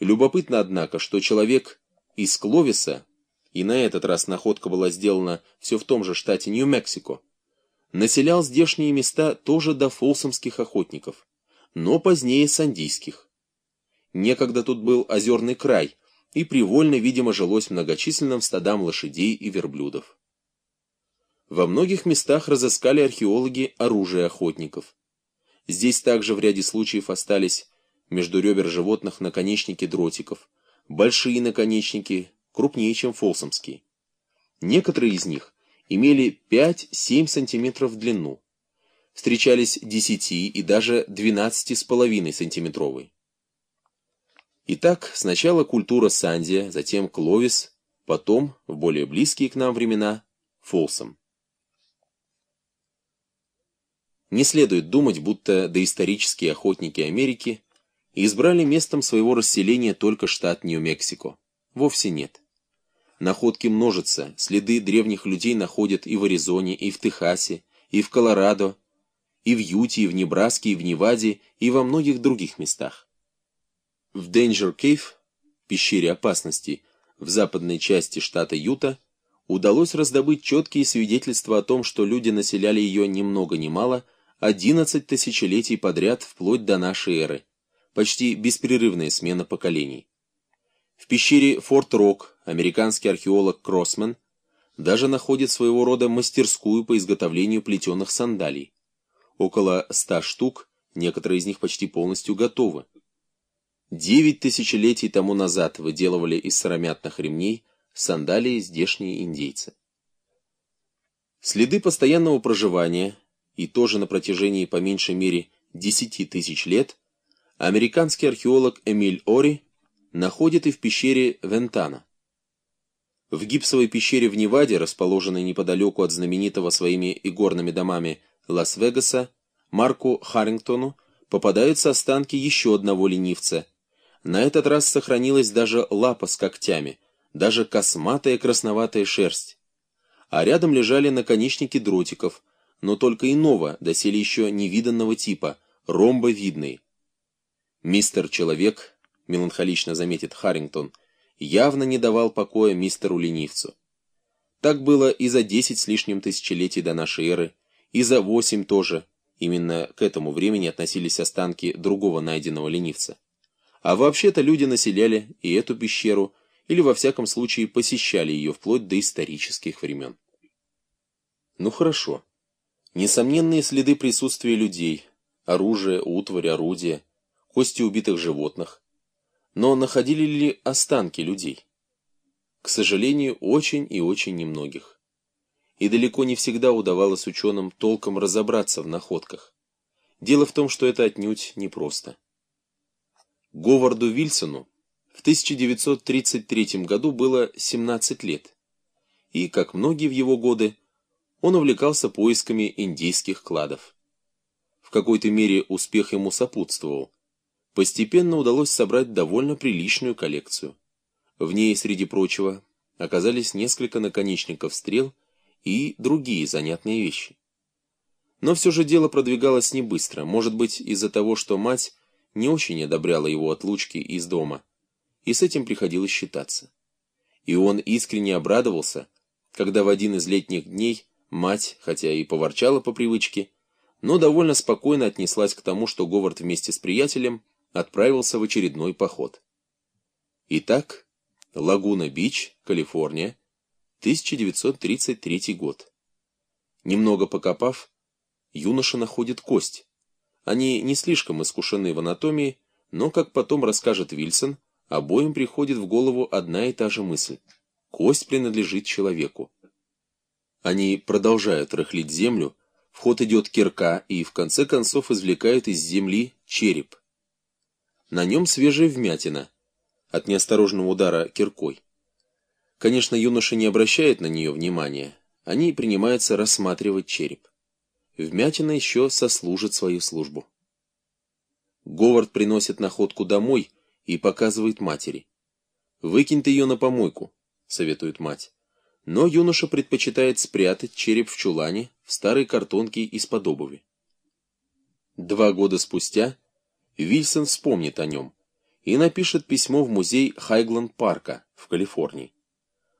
Любопытно, однако, что человек из Кловиса, и на этот раз находка была сделана все в том же штате Нью-Мексико, населял здешние места тоже до фолсомских охотников, но позднее сандийских. Некогда тут был озерный край, и привольно, видимо, жилось многочисленным стадам лошадей и верблюдов. Во многих местах разыскали археологи оружие охотников. Здесь также в ряде случаев остались между ребер животных наконечники дротиков, большие наконечники, крупнее, чем фолсомские. Некоторые из них имели 5-7 см в длину. Встречались 10 и даже 12,5 сантиметровые. Итак, сначала культура Сандия, затем Кловис, потом, в более близкие к нам времена, Фолсом. Не следует думать, будто доисторические охотники Америки избрали местом своего расселения только штат Нью-Мексико. Вовсе нет. Находки множатся, следы древних людей находят и в Аризоне, и в Техасе, и в Колорадо, и в Юте, и в Небраске, и в Неваде, и во многих других местах. В Danger Cave, пещере опасности, в западной части штата Юта, удалось раздобыть четкие свидетельства о том, что люди населяли ее ни много ни мало 11 тысячелетий подряд вплоть до нашей эры почти беспрерывная смена поколений. В пещере Форт-Рок американский археолог Кроссман даже находит своего рода мастерскую по изготовлению плетеных сандалий. Около ста штук, некоторые из них почти полностью готовы. Девять тысячелетий тому назад выделывали из сыромятных ремней сандалии здешние индейцы. Следы постоянного проживания, и тоже на протяжении по меньшей мере десяти тысяч лет, американский археолог Эмиль Ори находит и в пещере Вентана. В гипсовой пещере в Неваде, расположенной неподалеку от знаменитого своими игорными домами Лас-Вегаса, Марку Харрингтону попадаются останки еще одного ленивца. На этот раз сохранилась даже лапа с когтями, даже косматая красноватая шерсть. А рядом лежали наконечники дротиков, но только иного, доселе еще невиданного типа, ромбовидные. Мистер Человек, меланхолично заметит Харрингтон, явно не давал покоя мистеру Ленивцу. Так было и за десять с лишним тысячелетий до нашей эры, и за восемь тоже. Именно к этому времени относились останки другого найденного ленивца. А вообще-то люди населяли и эту пещеру, или во всяком случае посещали ее вплоть до исторических времен. Ну хорошо. Несомненные следы присутствия людей, оружие, утварь, орудия, кости убитых животных. Но находили ли останки людей? К сожалению, очень и очень немногих. И далеко не всегда удавалось ученым толком разобраться в находках. Дело в том, что это отнюдь непросто. Говарду Вильсону в 1933 году было 17 лет, и, как многие в его годы, он увлекался поисками индейских кладов. В какой-то мере успех ему сопутствовал, постепенно удалось собрать довольно приличную коллекцию. В ней, среди прочего, оказались несколько наконечников стрел и другие занятные вещи. Но все же дело продвигалось не быстро, может быть, из-за того, что мать не очень одобряла его отлучки из дома, и с этим приходилось считаться. И он искренне обрадовался, когда в один из летних дней мать, хотя и поворчала по привычке, но довольно спокойно отнеслась к тому, что Говард вместе с приятелем – отправился в очередной поход. Итак, Лагуна-Бич, Калифорния, 1933 год. Немного покопав, юноша находит кость. Они не слишком искушены в анатомии, но, как потом расскажет Вильсон, обоим приходит в голову одна и та же мысль. Кость принадлежит человеку. Они продолжают рыхлить землю, в ход идет кирка и в конце концов извлекают из земли череп. На нем свежая вмятина от неосторожного удара киркой. Конечно, юноша не обращает на нее внимания. Они принимаются рассматривать череп. Вмятина еще сослужит свою службу. Говард приносит находку домой и показывает матери. «Выкинь ты ее на помойку», — советует мать. Но юноша предпочитает спрятать череп в чулане в старой картонке из-под обуви. Два года спустя Вильсон вспомнит о нем и напишет письмо в музей Хайгланд-парка в Калифорнии.